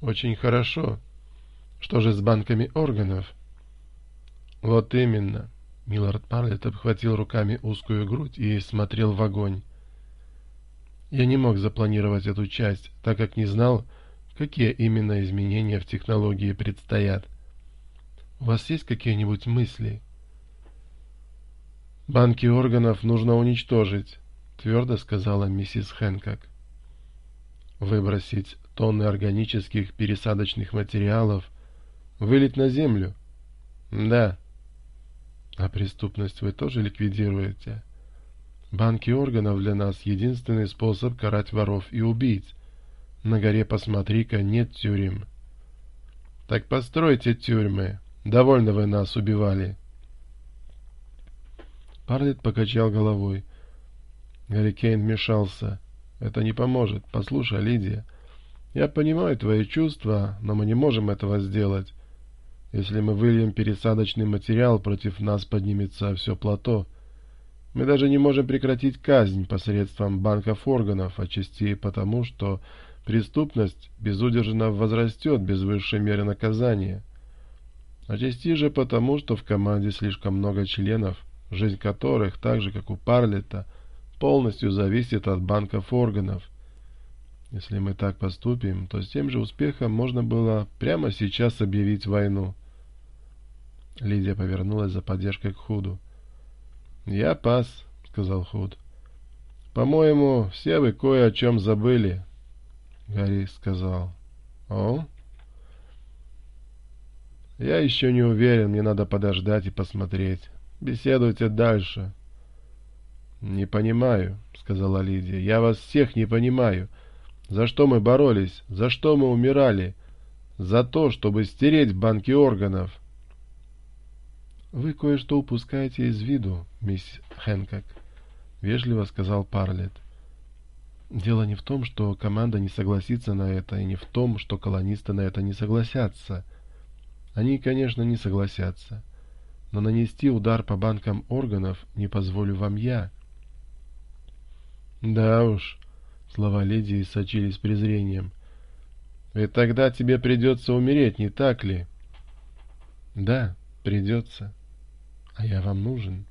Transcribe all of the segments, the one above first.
очень хорошо, что же с банками органов? Вот именно. Миллард Парлетт обхватил руками узкую грудь и смотрел в огонь. Я не мог запланировать эту часть, так как не знал, какие именно изменения в технологии предстоят. У вас есть какие-нибудь мысли? «Банки органов нужно уничтожить», — твердо сказала миссис Хэнкок выбросить тонны органических пересадочных материалов, вылить на землю? Да. А преступность вы тоже ликвидируете? Банки органов для нас единственный способ карать воров и убийц. На горе посмотри-ка, нет тюрем. Так постройте тюрьмы. Довольно вы нас убивали. Парлет покачал головой. Гарри Кейн вмешался. — это не поможет. Послушай, Лидия, я понимаю твои чувства, но мы не можем этого сделать. Если мы выльем пересадочный материал, против нас поднимется все плато. Мы даже не можем прекратить казнь посредством банков органов, отчасти потому, что преступность безудержно возрастет без высшей меры наказания. Отчасти же потому, что в команде слишком много членов, жизнь которых, так же как у Парлета, — полностью зависит от банков органов. Если мы так поступим, то с тем же успехом можно было прямо сейчас объявить войну. Лидия повернулась за поддержкой к Худу. «Я пас», — сказал Худ. «По-моему, все вы кое о чем забыли», — Гарри сказал. «О?» «Я еще не уверен, мне надо подождать Не понимаю, сказала Лидия. Я вас всех не понимаю. За что мы боролись? За что мы умирали? За то, чтобы стереть банки органов. Вы кое-что упускаете из виду, мисс Хэнкок, вежливо сказал Парлетт. Дело не в том, что команда не согласится на это, и не в том, что колонисты на это не согласятся. Они, конечно, не согласятся. Но нанести удар по банкам органов не позволю вам я. Да уж, слова леди сочились презрением. И тогда тебе придется умереть, не так ли? Да, придется. А я вам нужен.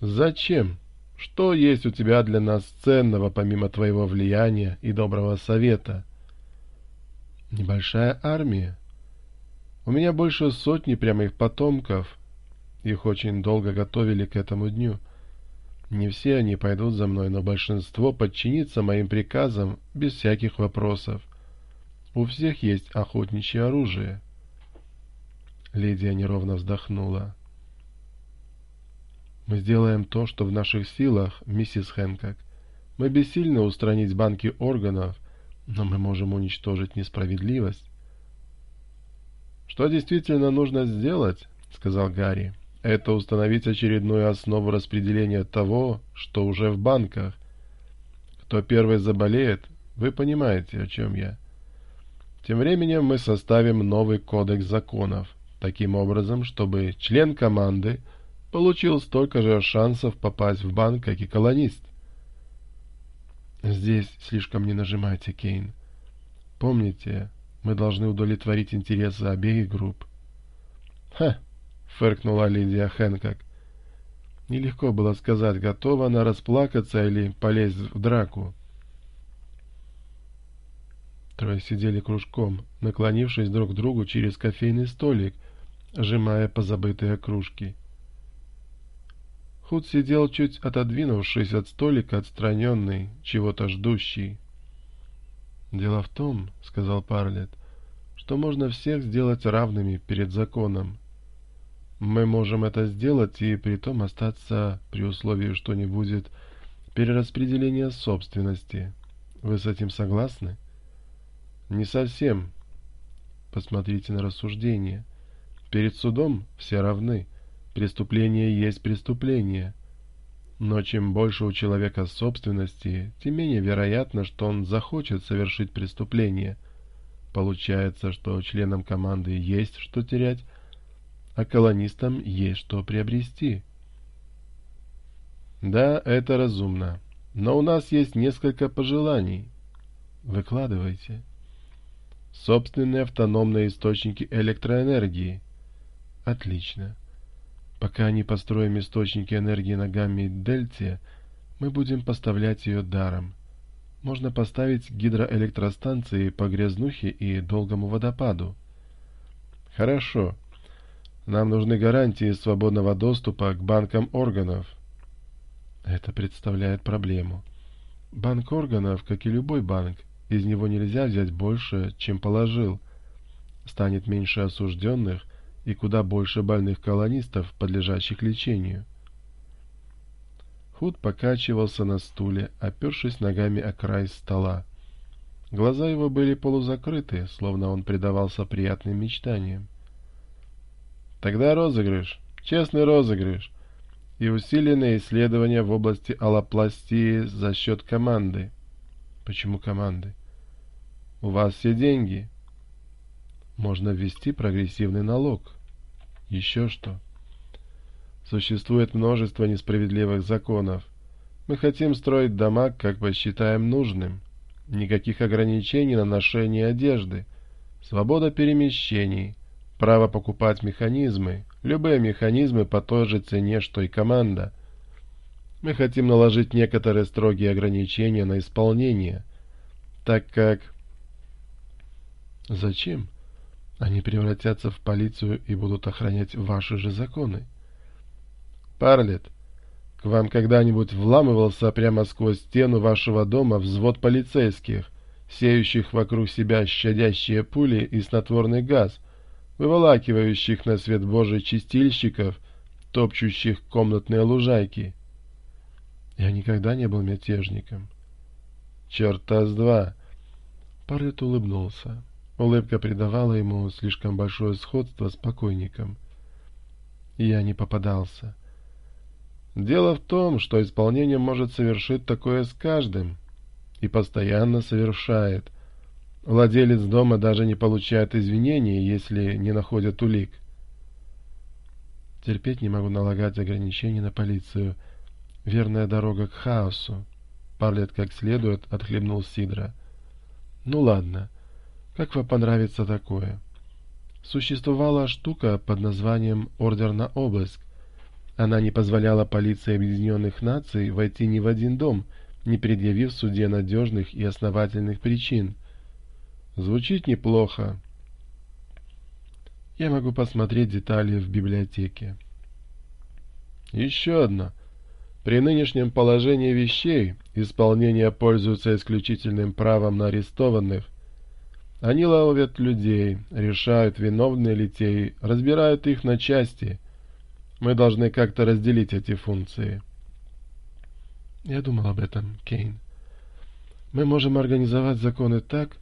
Зачем? Что есть у тебя для нас ценного, помимо твоего влияния и доброго совета? Небольшая армия. У меня больше сотни прямых потомков. Их очень долго готовили к этому дню. — не все они пойдут за мной, но большинство подчинится моим приказам без всяких вопросов. У всех есть охотничье оружие. Лидия неровно вздохнула. Мы сделаем то, что в наших силах, миссис Хэнкок. Мы бессильны устранить банки органов, но мы можем уничтожить несправедливость. «Что действительно нужно сделать?» — сказал Гарри это установить очередную основу распределения того, что уже в банках. Кто первый заболеет, вы понимаете, о чем я. Тем временем мы составим новый кодекс законов, таким образом, чтобы член команды получил столько же шансов попасть в банк, как и колонист. Здесь слишком не нажимайте, Кейн. Помните, мы должны удовлетворить интересы обеих групп. Ха! фыркнула Лидия Хэнкок. Нелегко было сказать, готова она расплакаться или полезть в драку. Трое сидели кружком, наклонившись друг к другу через кофейный столик, сжимая позабытые кружки. Худ сидел, чуть отодвинувшись от столика, отстраненный, чего-то ждущий. «Дело в том, — сказал Парлет, — что можно всех сделать равными перед законом. Мы можем это сделать и при том остаться при условии, что не будет перераспределения собственности. Вы с этим согласны? Не совсем. Посмотрите на рассуждение. Перед судом все равны. Преступление есть преступление. Но чем больше у человека собственности, тем менее вероятно, что он захочет совершить преступление. Получается, что членам команды есть что терять, а колонистам есть что приобрести. Да, это разумно. Но у нас есть несколько пожеланий. Выкладывайте. Собственные автономные источники электроэнергии. Отлично. Пока не построим источники энергии на гамме Дельте, мы будем поставлять ее даром. Можно поставить гидроэлектростанции по грязнухе и долгому водопаду. Хорошо. Нам нужны гарантии свободного доступа к банкам органов. Это представляет проблему. Банк органов, как и любой банк, из него нельзя взять больше, чем положил. Станет меньше осужденных и куда больше больных колонистов, подлежащих лечению. Худ покачивался на стуле, опершись ногами о край стола. Глаза его были полузакрыты, словно он предавался приятным мечтаниям. Тогда розыгрыш, честный розыгрыш и усиленные исследования в области аллопластии за счет команды. Почему команды? У вас все деньги. Можно ввести прогрессивный налог. Еще что. Существует множество несправедливых законов. Мы хотим строить дома, как посчитаем нужным. Никаких ограничений на ношение одежды. Свобода перемещений – право покупать механизмы, любые механизмы по той же цене, что и команда. Мы хотим наложить некоторые строгие ограничения на исполнение, так как... Зачем? Они превратятся в полицию и будут охранять ваши же законы. Парлет, к вам когда-нибудь вламывался прямо сквозь стену вашего дома взвод полицейских, сеющих вокруг себя щадящие пули и снотворный газ — выволакивающих на свет Божий чистильщиков, топчущих комнатные лужайки? Я никогда не был мятежником. Черта с два! Парлет улыбнулся. Улыбка придавала ему слишком большое сходство с покойником. Я не попадался. Дело в том, что исполнение может совершить такое с каждым. И постоянно совершает. Владелец дома даже не получает извинений, если не находят улик. Терпеть не могу налагать ограничения на полицию. Верная дорога к хаосу. Парлет как следует отхлебнул Сидра. Ну ладно, как вам понравится такое? Существовала штука под названием «Ордер на обыск». Она не позволяла полиции Объединенных Наций войти ни в один дом, не предъявив в суде надежных и основательных причин – Звучит неплохо. Я могу посмотреть детали в библиотеке. Еще одно. При нынешнем положении вещей исполнение пользуется исключительным правом на арестованных. Они ловят людей, решают, виновные ли те, разбирают их на части. Мы должны как-то разделить эти функции. Я думал об этом, Кейн. Мы можем организовать законы так,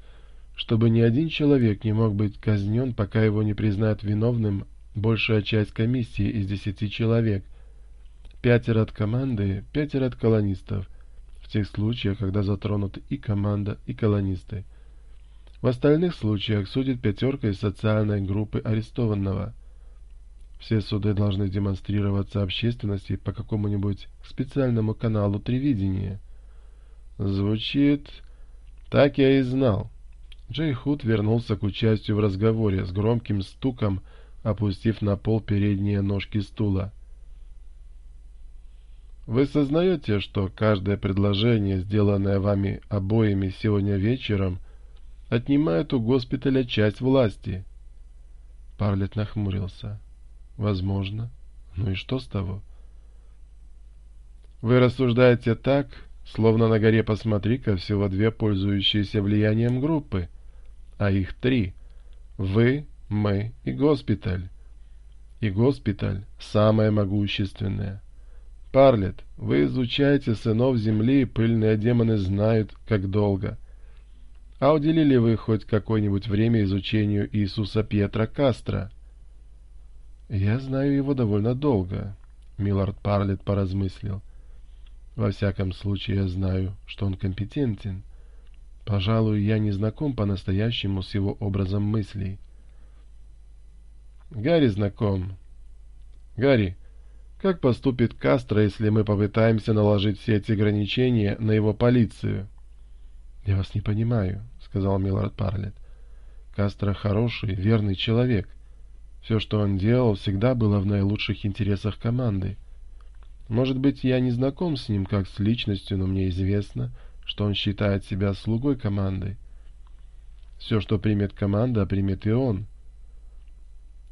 чтобы ни один человек не мог быть казнен, пока его не признают виновным большая часть комиссии из десяти человек, пятеро от команды, пятеро от колонистов, в тех случаях, когда затронуты и команда, и колонисты. В остальных случаях судит пятерка из социальной группы арестованного. Все суды должны демонстрироваться общественности по какому-нибудь специальному каналу телевидения. Звучит... Так я и знал. Джей Худ вернулся к участию в разговоре с громким стуком, опустив на пол передние ножки стула. Вы сознаете, что каждое предложение, сделанное вами обоими сегодня вечером, отнимает у госпиталя часть власти? Парлет нахмурился. Возможно. Ну и что с того? Вы рассуждаете так, Словно на горе посмотри-ка всего две пользующиеся влиянием группы, а их три. Вы, мы и госпиталь. И госпиталь – самое могущественное. Парлет, вы изучаете сынов земли, пыльные демоны знают, как долго. А уделили вы хоть какое-нибудь время изучению Иисуса Петра Кастро? Я знаю его довольно долго, Миллард Парлет поразмыслил. Во всяком случае, я знаю, что он компетентен. Пожалуй, я не знаком по-настоящему с его образом мыслей. Гарри знаком. Гарри, как поступит Кастро, если мы попытаемся наложить все эти ограничения на его полицию? «Я вас не понимаю», — сказал Миллард Парлетт. «Кастро хороший, верный человек. Все, что он делал, всегда было Может быть, я не знаком с ним как с личностью, но мне известно, что он считает себя слугой команды. Все, что примет команда, примет и он.